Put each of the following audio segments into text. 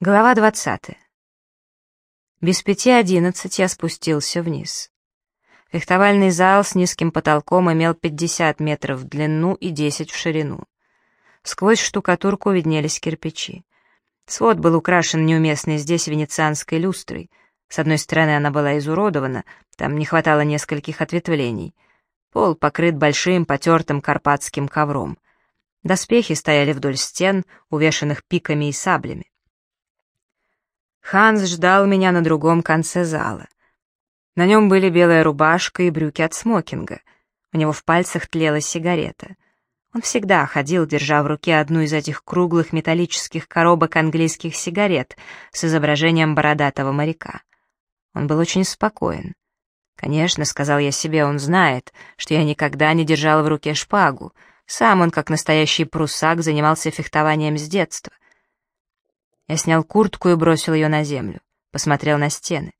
Глава 20. Без пяти одиннадцать я спустился вниз. Фехтовальный зал с низким потолком имел 50 метров в длину и 10 в ширину. Сквозь штукатурку виднелись кирпичи. Свод был украшен неуместной здесь венецианской люстрой. С одной стороны она была изуродована, там не хватало нескольких ответвлений. Пол покрыт большим потертым карпатским ковром. Доспехи стояли вдоль стен, увешанных пиками и саблями. Ханс ждал меня на другом конце зала. На нем были белая рубашка и брюки от смокинга. У него в пальцах тлела сигарета. Он всегда ходил, держа в руке одну из этих круглых металлических коробок английских сигарет с изображением бородатого моряка. Он был очень спокоен. «Конечно», — сказал я себе, — «он знает, что я никогда не держал в руке шпагу. Сам он, как настоящий прусак, занимался фехтованием с детства. Я снял куртку и бросил ее на землю. Посмотрел на стены.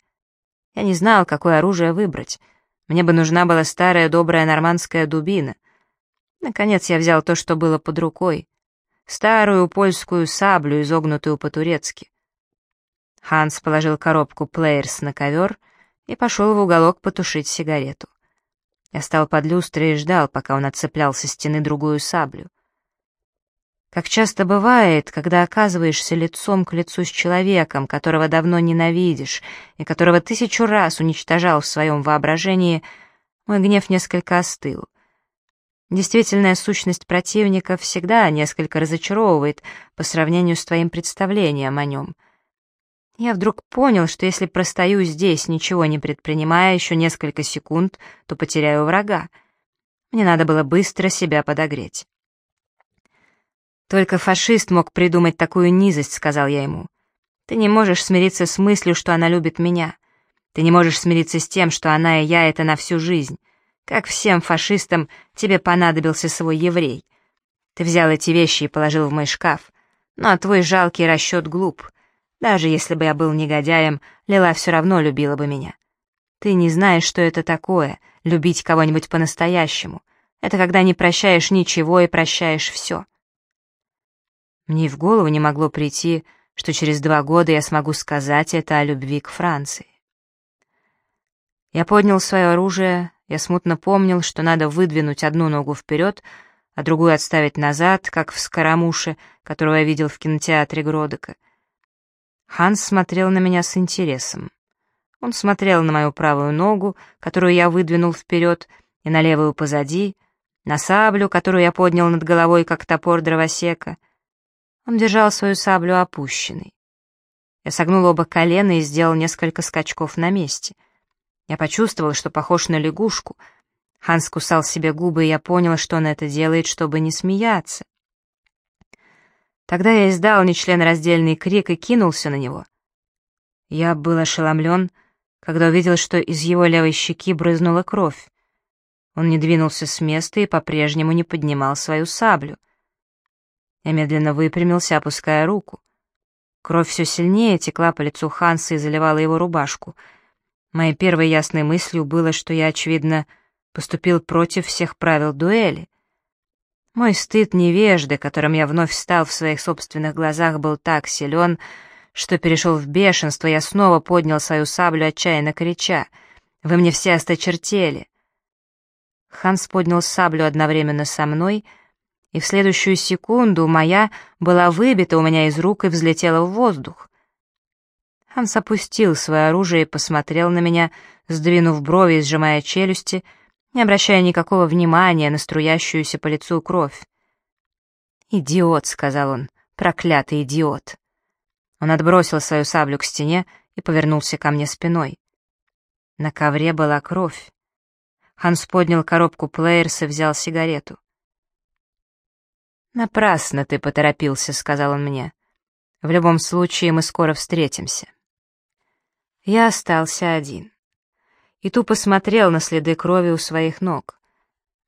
Я не знал, какое оружие выбрать. Мне бы нужна была старая добрая нормандская дубина. Наконец я взял то, что было под рукой. Старую польскую саблю, изогнутую по-турецки. Ханс положил коробку плеерс на ковер и пошел в уголок потушить сигарету. Я стал под люстрой и ждал, пока он отцеплял со стены другую саблю. Как часто бывает, когда оказываешься лицом к лицу с человеком, которого давно ненавидишь и которого тысячу раз уничтожал в своем воображении, мой гнев несколько остыл. Действительная сущность противника всегда несколько разочаровывает по сравнению с твоим представлением о нем. Я вдруг понял, что если простою здесь, ничего не предпринимая еще несколько секунд, то потеряю врага. Мне надо было быстро себя подогреть. «Только фашист мог придумать такую низость», — сказал я ему. «Ты не можешь смириться с мыслью, что она любит меня. Ты не можешь смириться с тем, что она и я — это на всю жизнь. Как всем фашистам тебе понадобился свой еврей. Ты взял эти вещи и положил в мой шкаф. Ну а твой жалкий расчет глуп. Даже если бы я был негодяем, Лила все равно любила бы меня. Ты не знаешь, что это такое — любить кого-нибудь по-настоящему. Это когда не прощаешь ничего и прощаешь все». Мне и в голову не могло прийти, что через два года я смогу сказать это о любви к Франции. Я поднял свое оружие, я смутно помнил, что надо выдвинуть одну ногу вперед, а другую отставить назад, как в Скоромуше, которого я видел в кинотеатре Гродека. Ханс смотрел на меня с интересом. Он смотрел на мою правую ногу, которую я выдвинул вперед, и на левую позади, на саблю, которую я поднял над головой, как топор дровосека — он держал свою саблю опущенной. Я согнул оба колена и сделал несколько скачков на месте. Я почувствовал, что похож на лягушку. Ханс кусал себе губы, и я понял, что он это делает, чтобы не смеяться. Тогда я издал нечленораздельный крик и кинулся на него. Я был ошеломлен, когда увидел, что из его левой щеки брызнула кровь. Он не двинулся с места и по-прежнему не поднимал свою саблю. Я медленно выпрямился, опуская руку. Кровь все сильнее текла по лицу Ханса и заливала его рубашку. Моей первой ясной мыслью было, что я, очевидно, поступил против всех правил дуэли. Мой стыд невежды, которым я вновь стал в своих собственных глазах, был так силен, что перешел в бешенство, я снова поднял свою саблю, отчаянно крича. «Вы мне все осточертели!» Ханс поднял саблю одновременно со мной — и в следующую секунду моя была выбита у меня из рук и взлетела в воздух. Ханс опустил свое оружие и посмотрел на меня, сдвинув брови и сжимая челюсти, не обращая никакого внимания на струящуюся по лицу кровь. «Идиот», — сказал он, — «проклятый идиот». Он отбросил свою саблю к стене и повернулся ко мне спиной. На ковре была кровь. Ханс поднял коробку плеерс и взял сигарету. «Напрасно ты поторопился», — сказал он мне. «В любом случае мы скоро встретимся». Я остался один. И тупо смотрел на следы крови у своих ног.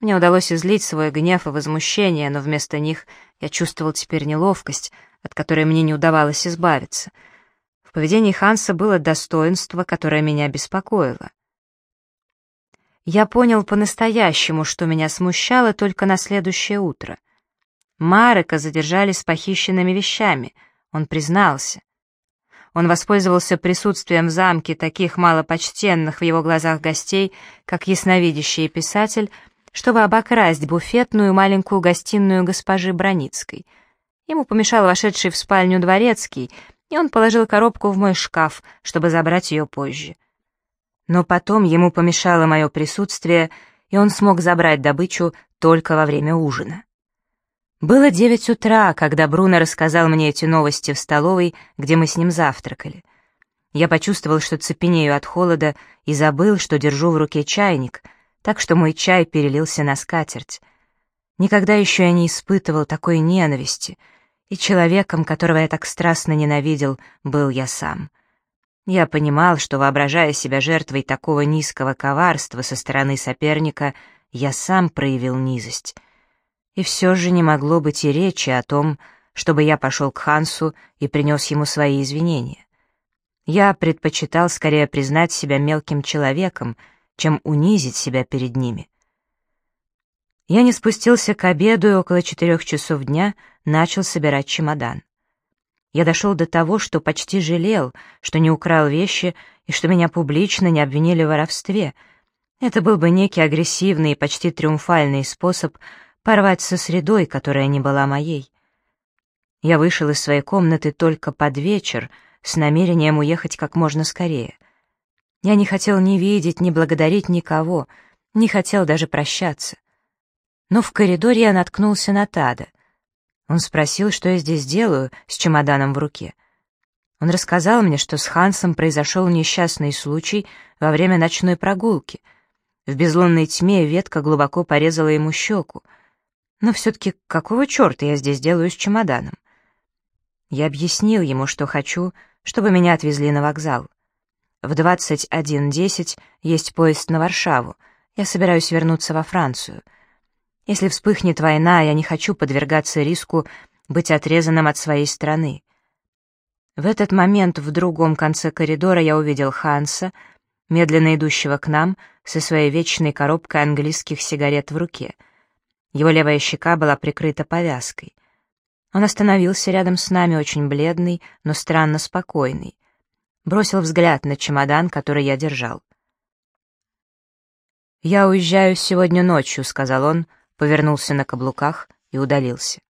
Мне удалось излить свой гнев и возмущение, но вместо них я чувствовал теперь неловкость, от которой мне не удавалось избавиться. В поведении Ханса было достоинство, которое меня беспокоило. Я понял по-настоящему, что меня смущало только на следующее утро — Марека задержали с похищенными вещами, он признался. он воспользовался присутствием в замке таких малопочтенных в его глазах гостей, как ясновидящий писатель, чтобы обокрасть буфетную маленькую гостиную госпожи Броницкой. Ему помешал вошедший в спальню дворецкий, и он положил коробку в мой шкаф, чтобы забрать ее позже. Но потом ему помешало мое присутствие, и он смог забрать добычу только во время ужина. Было девять утра, когда Бруно рассказал мне эти новости в столовой, где мы с ним завтракали. Я почувствовал, что цепенею от холода, и забыл, что держу в руке чайник, так что мой чай перелился на скатерть. Никогда еще я не испытывал такой ненависти, и человеком, которого я так страстно ненавидел, был я сам. Я понимал, что, воображая себя жертвой такого низкого коварства со стороны соперника, я сам проявил низость — и все же не могло быть и речи о том, чтобы я пошел к Хансу и принес ему свои извинения. Я предпочитал скорее признать себя мелким человеком, чем унизить себя перед ними. Я не спустился к обеду и около четырех часов дня начал собирать чемодан. Я дошел до того, что почти жалел, что не украл вещи и что меня публично не обвинили в воровстве. Это был бы некий агрессивный и почти триумфальный способ порвать со средой, которая не была моей. Я вышел из своей комнаты только под вечер с намерением уехать как можно скорее. Я не хотел ни видеть, ни благодарить никого, не хотел даже прощаться. Но в коридоре я наткнулся на Тада. Он спросил, что я здесь делаю с чемоданом в руке. Он рассказал мне, что с Хансом произошел несчастный случай во время ночной прогулки. В безлунной тьме ветка глубоко порезала ему щеку — но все-таки какого черта я здесь делаю с чемоданом? Я объяснил ему, что хочу, чтобы меня отвезли на вокзал. В 21.10 есть поезд на Варшаву. Я собираюсь вернуться во Францию. Если вспыхнет война, я не хочу подвергаться риску быть отрезанным от своей страны. В этот момент в другом конце коридора я увидел Ханса, медленно идущего к нам со своей вечной коробкой английских сигарет в руке — его левая щека была прикрыта повязкой. Он остановился рядом с нами, очень бледный, но странно спокойный. Бросил взгляд на чемодан, который я держал. «Я уезжаю сегодня ночью», — сказал он, повернулся на каблуках и удалился.